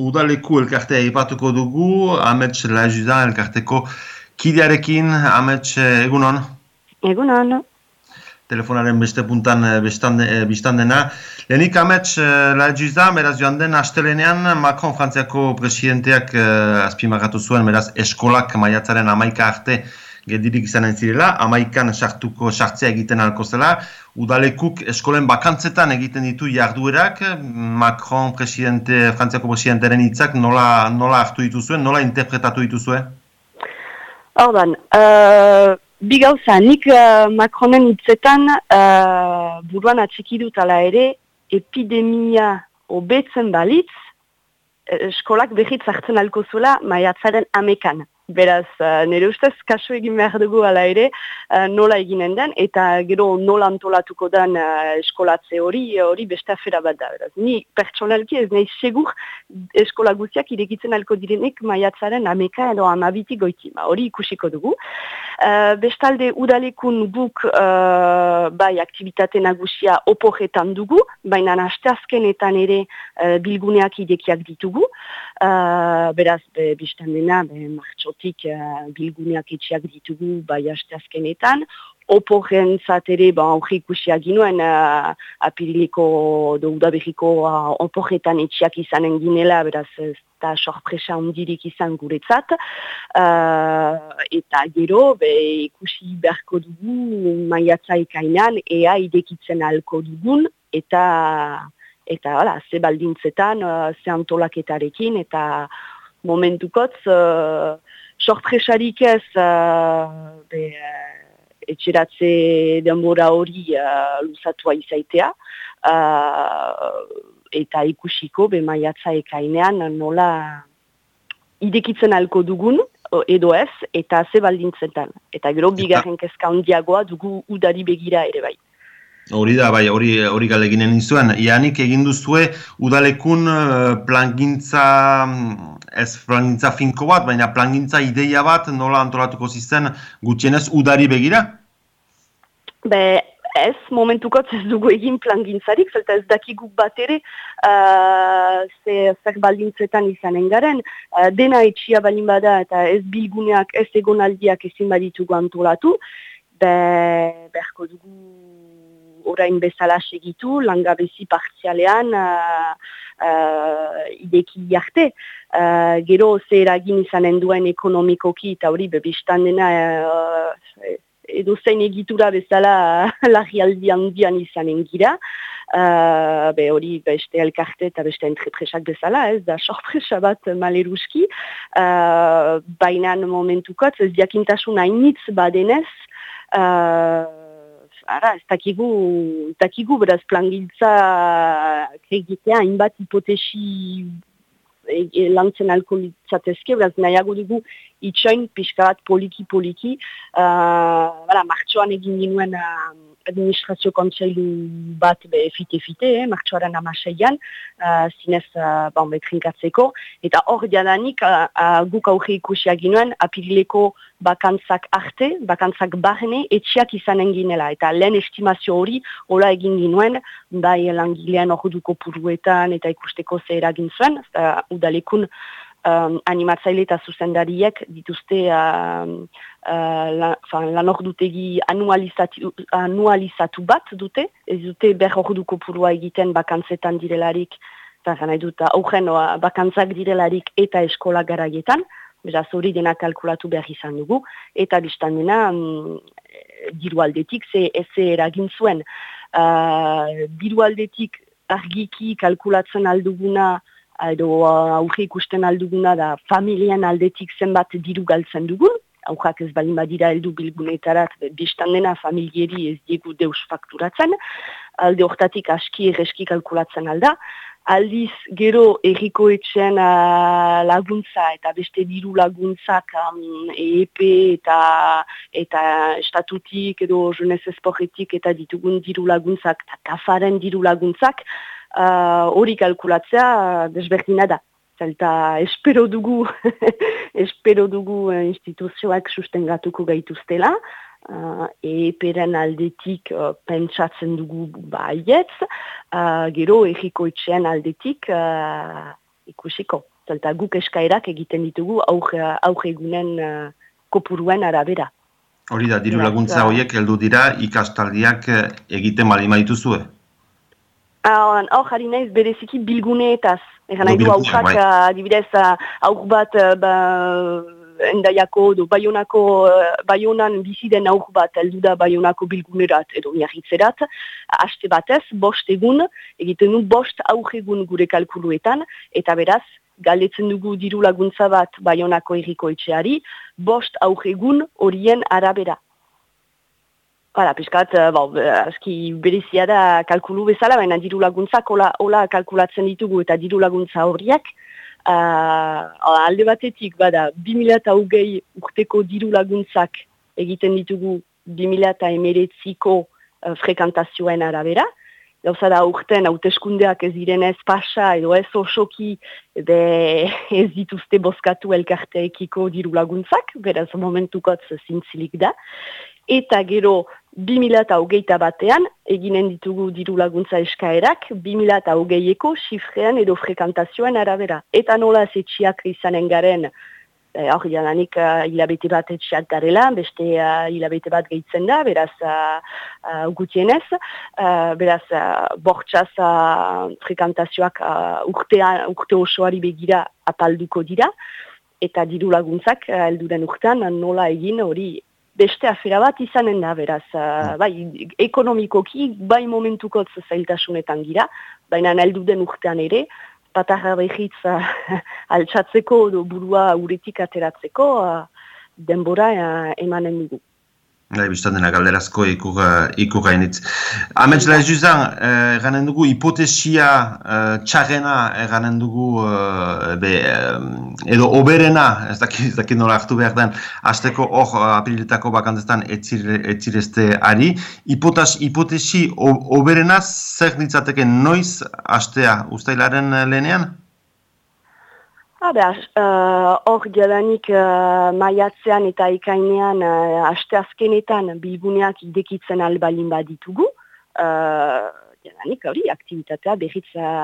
udaleku elkartea ipatuko dugu, amets lajudan elkarteko kidearekin, amets egunon? Egunon. Telefonaren beste puntan biztan dena. Lehenik amets lajudan, beraz joan den astelenean, Macron frantziako presidenteak azpimagatu zuen, beraz eskolak maiatzaren amaika arte gedirik izanen zirela, amaikan sartuko sartzea egiten alko zela, udalekuk eskolen bakantzetan egiten ditu jarduerak, Macron presidente, frantziako presidentearen hitzak nola, nola hartu dituzuen, nola interpretatu dituzue? Ordan, uh, bi gauza, nik uh, Macronen hitzetan uh, buruan atxiki dut ala ere, epidemia obetzen balitz, eskolak behitz hartzen alko zuela maiatzaren amekan. Beraz, uh, nire ustez, kaso egin behar dugu ala ere, uh, nola eginen den, eta gero nola antolatuko den uh, eskolatze hori, hori beste afera bat da. Beraz, ni pertsonalki ez nahi segur eskola guztiak irekitzen alko direnek maiatzaren ameka edo amabiti goiti. Ba, hori ikusiko dugu. Uh, bestalde, udalekun guk bai aktivitate nagusia oporretan dugu, baina asteazkenetan ere uh, bilguneak idekiak ditugu. Uh, beraz, be, biztan dena, be, martxotik uh, bilguneak etxeak ditugu bai haste azkenetan. Oporren zatere, ba, aurri ikusia ginuen, uh, apiriliko do udabehiko uh, oporretan etxeak izanen ginela, beraz, eta sorpresa ondirik izan guretzat. Uh, eta gero, be, ikusi beharko dugu, maiatza ikainan, ea idekitzen alko dugun, eta eta hala, ze baldintzetan, uh, ze antolaketarekin, eta momentukotz, uh, sorpresarik ez, uh, be, uh, etxeratze denbora hori uh, luzatua izaitea, uh, eta ikusiko, be maiatza ekainean, nola idekitzen alko dugun, edo ez, eta ze baldintzetan. Eta gero, bigarren kezka handiagoa dugu udari begira ere bai. Hori da, bai, hori, hori galeginen izuen. Ianik egin duzue udalekun eh, plangintza, ez plangintza finko bat, baina plangintza ideia bat nola antolatuko zizten gutxienez udari begira? Be, ez, momentuko ez dugu egin plangintzarik, zelta ez dakigu bat ere, uh, ze, zer baldintzetan izanen garen, uh, dena etxia balin bada eta ez bilguneak, ez egonaldiak ezin baditugu antolatu, be, berko dugu orain bezala segitu, langabezi partzialean uh, uh, ideki jarte. Uh, gero ze eragin izanen duen ekonomikoki eta hori bebistan dena uh, edo zein egitura bezala larri handian izanen gira. Uh, be hori beste elkarte eta beste entrepresak bezala, ez da sorpresa bat maleruski. Uh, Baina momentukot ez diakintasun hainitz badenez, uh, ara, ez dakigu, dakigu, beraz, plangiltza kregitea, hainbat hipotesi e, e, lantzen alkoholitzatezke, beraz, nahiago dugu itxoin, pixka bat poliki-poliki, uh, martxoan egin ginuen uh, administrazio kontseilu bat fite-fite, eh, martxoaren amaseian, uh, zinez uh, bon, betrinkatzeko, eta hor diadanik uh, uh, guk aurre ikusia ginuen, apirileko bakantzak arte, bakantzak barne, etxiak izanen ginela, eta lehen estimazio hori, hola egin ginuen, bai langilean hor duko puruetan, eta ikusteko zer egin zuen, eta udalekun, um, animatzaile eta zuzendariek dituzte um, uh, la, lan ordutegi anualizatu, bat dute, ez dute ber orduko purua egiten bakantzetan direlarik, eta nahi dut, augen bakantzak direlarik eta eskola garaietan, beraz hori dena kalkulatu behar izan dugu, eta biztan dena um, diru aldetik ze ez eragin zuen. Uh, diru aldetik argiki kalkulatzen alduguna edo uh, aurre ikusten alduguna da familian aldetik zenbat diru galtzen dugun, aurrak ez balin badira heldu bilgunetarat, biztan dena familieri ez diegu deus fakturatzen, alde hortatik aski erreski kalkulatzen alda, aldiz gero erriko etxen uh, laguntza eta beste diru laguntzak um, EEP eta, eta estatutik edo jenez esporretik eta ditugun diru laguntzak eta kafaren diru laguntzak, hori uh, kalkulatzea uh, desberdina da. Zelta espero dugu, espero dugu uh, instituzioak sustengatuko gaituztela, uh, eperen aldetik uh, pentsatzen dugu baietz, uh, gero egiko etxean aldetik uh, ikusiko. Zalta guk eskaerak egiten ditugu auge egunen uh, kopuruen arabera. Hori da, diru laguntza horiek heldu dira ikastaldiak egiten mali maituzue? Hor, jarri naiz bereziki bilguneetaz. Egan nahi du aukak, bai. adibidez, auk bat, ba, endaiako edo baionako baionan biziden aur bat heldu da baionako bilgunerat edo miarritzerat haste batez, bost egun egiten du bost aur egun gure kalkuluetan eta beraz galdetzen dugu diru laguntza bat baionako erriko etxeari bost aur egun horien arabera Hala, piskat, bo, aski berezia da kalkulu bezala, baina diru laguntzak hola kalkulatzen ditugu eta diru laguntza horriak, Uh, alde batetik, bada, 2008 urteko diru laguntzak egiten ditugu 2008ko uh, frekantazioen arabera. Gauza da urten hauteskundeak ez direnez pasa edo ez osoki be, ez dituzte bozkatu elkarteekiko diru laguntzak, beraz momentukotz zintzilik da. Eta gero 2008 batean, eginen ditugu diru laguntza eskaerak, 2008eko xifrean edo frekantazioen arabera. Eta nola zetxiak izanen garen, eh, hor eh, jadanik uh, bat etxiak garela, beste uh, bat gehitzen da, beraz uh, uh, gutienez, uh, beraz uh, bortxaz uh, frekantazioak uh, urte osoari begira apalduko dira, eta diru laguntzak uh, elduren urtean nola egin hori beste afera bat izanen da, beraz, uh, bai, ekonomikoki, bai momentuko zailtasunetan gira, baina naheldu den urtean ere, patarra behitz uh, altsatzeko, burua uretik ateratzeko, uh, denbora uh, emanen dugu. Gai, biztan dena galderazko iku gainitz. Amets laiz duzan, eh, ganen dugu hipotesia eh, txarrena ganen dugu eh, be, eh, edo oberena, ez dakit, ez nola hartu behar den, azteko hor apriletako bakantzetan etzirezte ari. Hipotas, hipotesi oberena zer ditzateke noiz astea ustailaren lehenean? Hor, uh, jadanik uh, maiatzean eta ikainean uh, aste azkenetan bilguneak idekitzen albalin baditugu. Uh, jadanik hori aktivitatea behitza,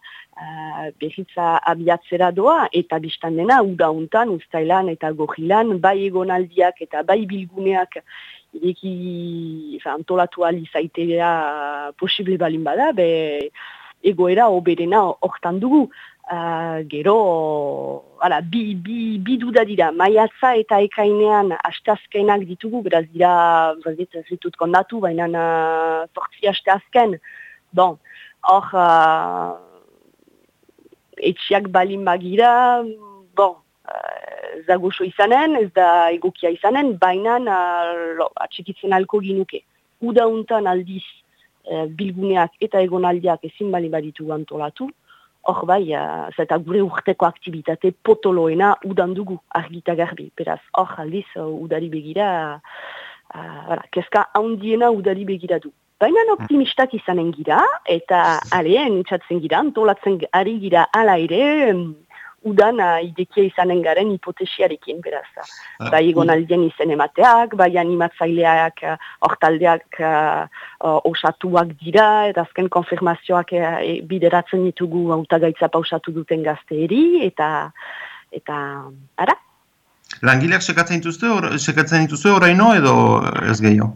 uh, behitza abiatzera doa eta biztan dena udauntan, ustailan eta gohilan, bai egonaldiak eta bai bilguneak ideki antolatu alizaitea posible balin bada, be egoera oberena hortan dugu. Uh, gero, ala, bi, bi, bi duda dira, maiatza eta ekainean astazkenak ditugu, beraz dira, ez ditut kondatu, baina uh, sortzi astazken. Bon, hor, uh, etxiak balin magira, bon, uh, zagoxo izanen, ez da egokia izanen, baina atxikitzen alko ginuke. Uda untan aldiz uh, bilguneak eta egonaldiak ezin bali baditu antolatu, hor bai, uh, zeta gure urteko aktivitate potoloena udan dugu argita garbi. Beraz, hor aldiz, uh, udari begira, uh, keska handiena udari begira du. Baina optimistak izanen gira, eta ale, nintzatzen gira, antolatzen ari gira ala ere, udan idekia izanen garen hipotesiarekin, beraz. Ah, bai egon aldien izen emateak, bai animatzaileak hortaldeak uh, uh, osatuak dira, eta azken konfirmazioak uh, bideratzen ditugu autagaitza pausatu duten gazteeri, eta, eta, ara? Langileak sekatzen dituzte, or, sekatzen dituzte oraino edo ez gehiago?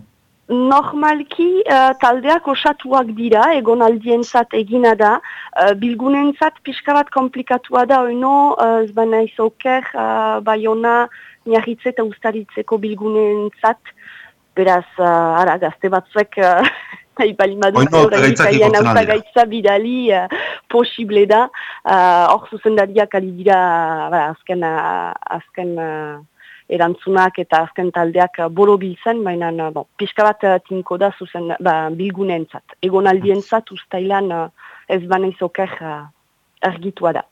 Normalki uh, taldeak osatuak dira, egon aldientzat egina da, uh, bilgunentzat pixka bat komplikatua da, oino, uh, ez baina izoker, uh, baiona, niarritze eta ustaritzeko bilgunentzat, beraz, uh, ara, gazte batzuek, uh, Ipalimadu, gaitza bidali uh, posible da, hor uh, zuzendariak ali dira, azken, uh, azken erantzunak eta azken taldeak boro biltzen, baina bon, pixka bat uh, tinko da zuzen ba, bilgunen zat. Egon aldien zat ustailan ez bane izoker uh, argitua da.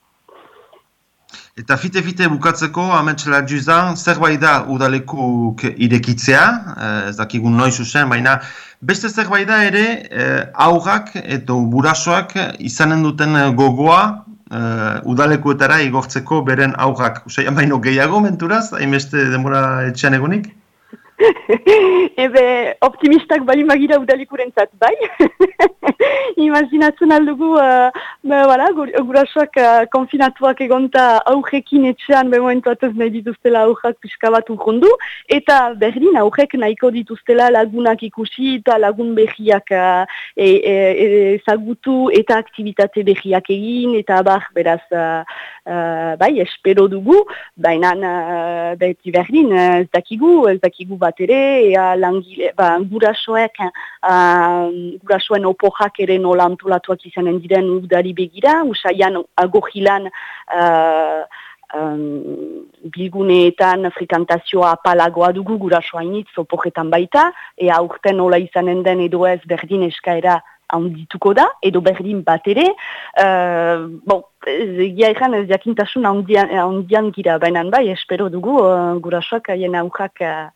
Eta fite-fite bukatzeko, ametxela juzan, zerbait da udalekuk irekitzea, ez dakigun noiz usen, baina beste zerbait da ere aurrak eta burasoak izanen duten gogoa uh, udalekuetara igortzeko beren aurrak. Usai, baino gehiago menturaz, hainbeste demora etxean egonik? Ebe, optimistak bali magira udalikuren zat, bai. Imaginatzen aldugu, uh, voilà, gurasoak uh, konfinatuak egonta aurrekin etxean, be momentu atez nahi dituztela aurrak pixka bat urrundu, eta berdin aurrek nahiko dituztela lagunak ikusi eta lagun behiak uh, ezagutu e, e, eta aktivitate behiak egin, eta bar, beraz, uh, uh, bai, espero dugu, baina uh, beti berdin, ez dakigu, ez dakigu bat bat ere, ea langile, ba, gurasoek, uh, gurasoen opohak ere nola antolatuak izanen diren udari begira, usaian agohilan uh, um, bilguneetan frikantazioa apalagoa dugu gurasoa initz opohetan baita, ea urten nola izanen den edo ez berdin eskaera handituko da, edo berdin bat ere. Uh, bon, egia ezan ez jakintasun handian, gira, baina bai, espero dugu, uh, gurasoak haien aurrak uh,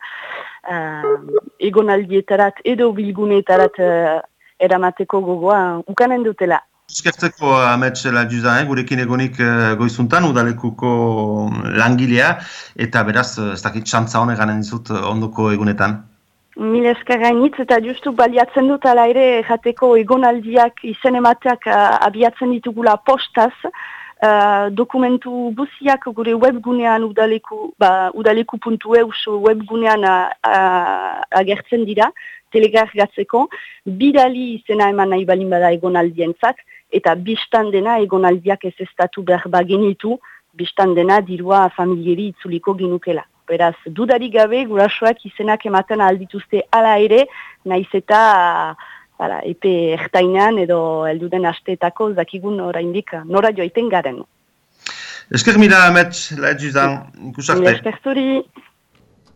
uh, egonaldietarat edo bilguneetarat uh, eramateko gogoa ukanen dutela. Eskertzeko amets la gurekin egonik uh, goizuntan, udalekuko langilea, eta beraz, ez dakit txantza honek ganen dizut ondoko egunetan. Mil eskarrainitz eta justu baliatzen dut ala ere jateko egonaldiak izen emateak abiatzen ditugula postaz, uh, dokumentu buziak gure webgunean udaleku, ba, udaleku.eus webgunean uh, agertzen dira, telegargatzeko, bidali izena eman nahi balin bada egonaldien eta biztan dena egonaldiak ez estatu behar bagenitu, biztan dena dirua familieri itzuliko ginukela. Beraz, dudari gabe gurasoak izenak ematen aldituzte ala ere, naiz eta ala, epe ertainan edo elduden asteetako zakigun oraindik nora joaiten garen. Esker mira, Amet, la eduzan, ikusarte. Esker zuri.